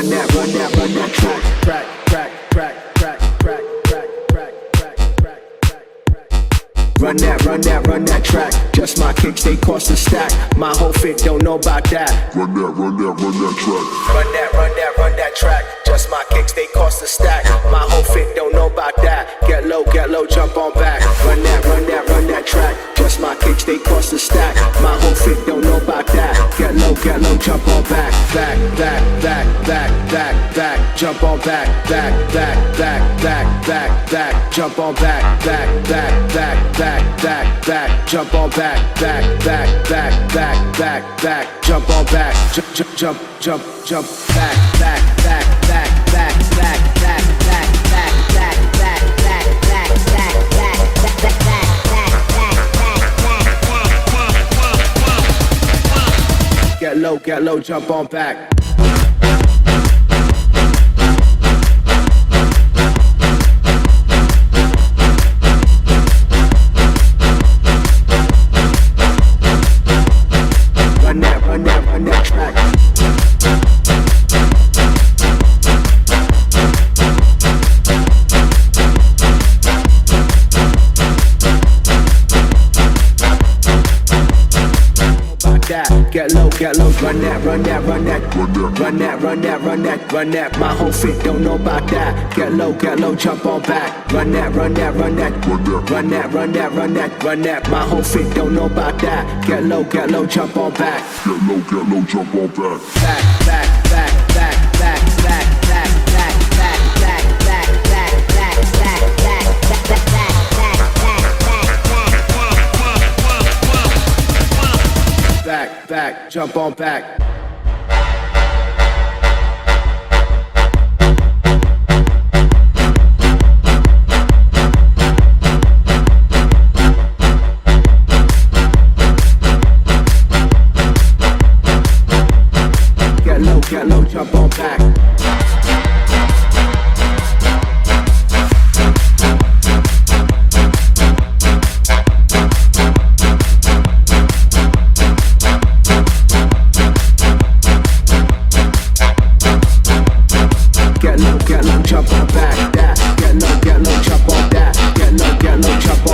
run that, run that, run that track, crack, crack, crack, crack, crack, crack, crack, crack, crack, crack, crack. Run that, run that, run that track. Just my kicks, they cost a stack. My whole fit don't know about that. Run that, run that, run that track. Run that, run that, run that track. Just my kicks, they cost a stack. My whole fit don't know about that. Get low, get low, jump on back. Run that, run that, run that track. Just my kicks, they cost a stack. My whole fit don't know about that. Get low, get low, jump on Jump on back, back, back, back, back, back, back. Jump on back, back, back, back, back, back, back. Jump on back, back, back, back, back, back, back. Jump on back, jump, jump, jump, jump, jump. Back, back, back, back, back, back, back, back, back, back, back, back, back, back, back, back, back. Get low, get low, jump on back. Get low, run that, run that, run that, Run that. run that, run that, run that. My whole fit don't know about that. Get low, get low, jump on back. Run that, run that, run that, Run that. run that, run that, run that. My whole fit don't know about that. Get low, get low, jump on back. Get low, get low, jump on. Back, back, back, back, back, back, jump on back. Get low, get low, jump on back. Get low, get low, jump on back. That. Get low, get low, jump on that. Get low, get low, jump